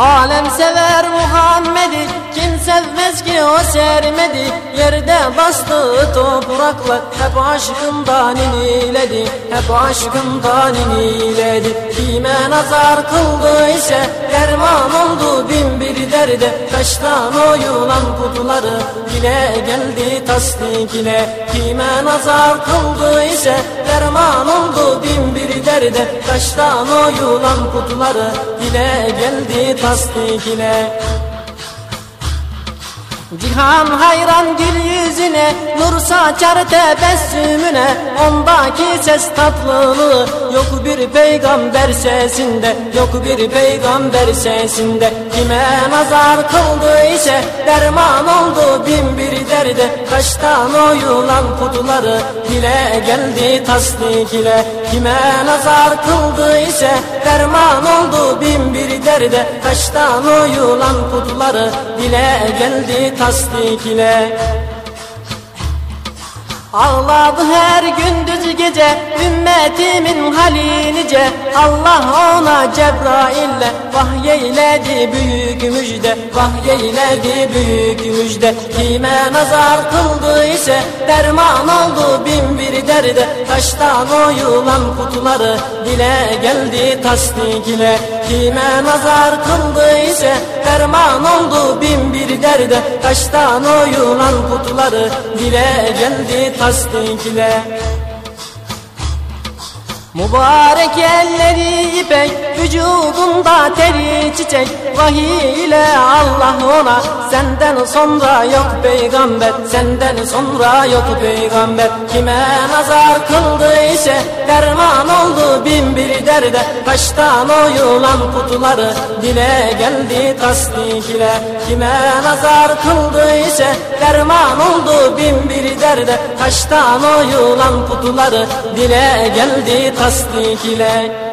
Alem sever Muhammed'i Kim sevmez ki o sermedi. Yerde bastığı topraklar Hep aşkından iniledi. Hep aşkından iniledi. Kime nazar kıldı ise Derman oldu bin bir derde Taştan oyulan kutuları Dile geldi tasdik ile. Kime nazar kıldı ise Derman oldu bin bir derde. Taştan oyulan kutuları Dile geldi tasdik ile Cihan hayran gül yüzüne Nur saçar tebessümüne Ondaki ses tatlılığı Yok bir peygamber sesinde Yok bir peygamber sesinde. Kime nazar kıldı ise Derman oldu bin bir derde. Kaçtan oyulan kutuları Dile geldi tasdik ile Kime nazar kıldı ise Derman oldu bin bir derde. Kaçtan oyulan kutuları Dile geldi tasdik ile Ağladı her gündüz gece ümmetimin halinice Allah ona Cebrail'le vahyeyledi büyük müjde Vahyeyledi büyük müjde. Kime nazar kıldı ise derman oldu bin bir derde. Taştan oyulan kutuları dile geldi tasdik ile Kime nazar kıldı ise derman oldu bin bir derde. Taştan oyulan kutuları dile geldi tasdik ile Mübarek elleri ipek Vücudunda teri çiçek. Vahiy ile Allah ona Senden sonra yok peygamber. Senden sonra yok peygamber. Kime nazar kıldı ise Derman oldu bin bir derde Kaçtan oyulan kutuları Dile geldi tasdik ile Kime nazar kıldı ise Derman oldu bin bir derde. Kaçtan oyulan kutuları Dile geldi tasdik ile